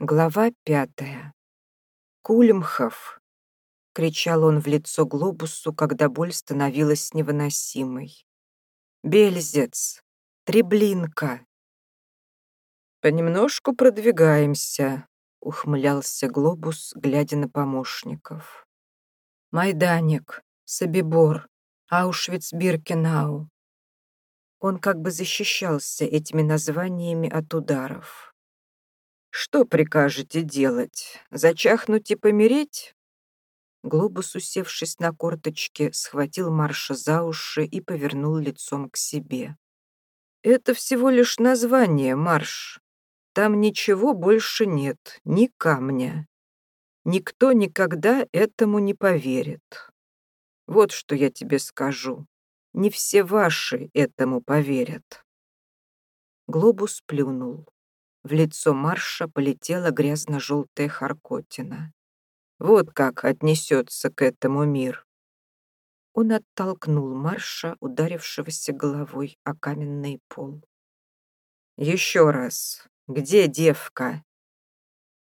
Глава пятая. «Кульмхов!» — кричал он в лицо глобусу, когда боль становилась невыносимой. «Бельзец! Треблинка!» «Понемножку продвигаемся», — ухмылялся глобус, глядя на помощников. «Майданик, Собибор, Аушвиц-Биркенау». Он как бы защищался этими названиями от ударов. «Что прикажете делать? Зачахнуть и помереть?» Глобус, усевшись на корточке, схватил Марша за уши и повернул лицом к себе. «Это всего лишь название, Марш. Там ничего больше нет, ни камня. Никто никогда этому не поверит. Вот что я тебе скажу. Не все ваши этому поверят». Глобус плюнул. В лицо Марша полетела грязно-желтая харкотина. Вот как отнесется к этому мир. Он оттолкнул Марша, ударившегося головой о каменный пол. «Еще раз, где девка?»